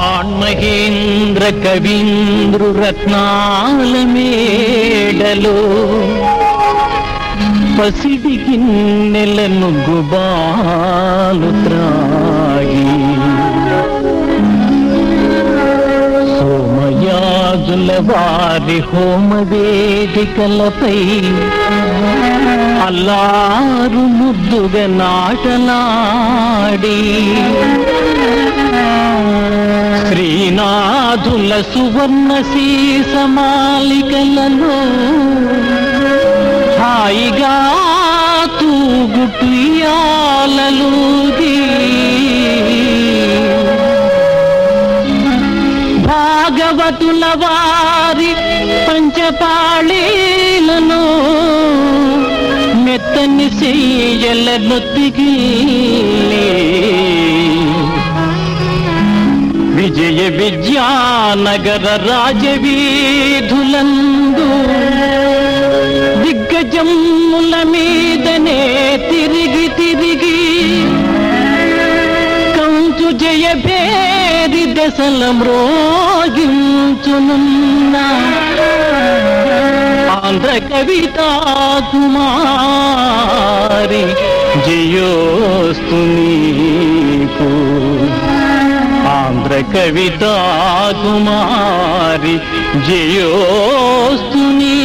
కాణ్మహేంద్ర కవీంద్రు రత్నాల మేడలో పసిడి గిన్నెలను గుబాలు త్రాగి సోమయాజుల వారి హోమ వేదికలపై అల్లారు ముద్దుగా నాటలాడి మధుల సువర్ణ సీసమాలికలలో హాయిగా తూగుటియాలలుగి భాగవతుల వారి పంచపాళీలను మెత్తని చెయ్యల నొత్తికి విజయ విద్యానగర రాజవీధులందు దిగ్గజముల మీదనే తిరిగి తిరిగి కంచు జయ భేది దశల మ్రోగించునున్న ఆంధ్ర కవితా కుమారి జయోస్తు నీకు. కవితా కుమారి జయోస్తుని